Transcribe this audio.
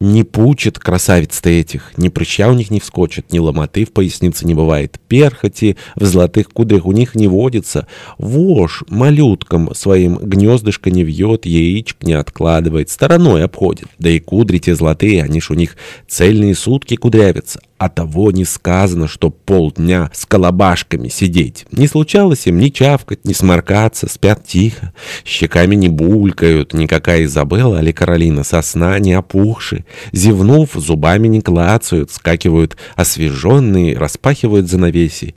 Не пучат красавиц-то этих, ни прыща у них не вскочит, ни ломоты в пояснице не бывает. Перхоти в золотых кудрях у них не водится. Вож малюткам своим гнездышко не вьет, яичек не откладывает, стороной обходит. Да и кудри те золотые, они ж у них цельные сутки кудрявятся. А того не сказано, что полдня с колобашками сидеть. Не случалось им ни чавкать, ни сморкаться, спят тихо. Щеками не булькают, никакая Изабелла или Каролина сосна не опухши. Зевнув, зубами клацают, скакивают освеженные, распахивают занавеси.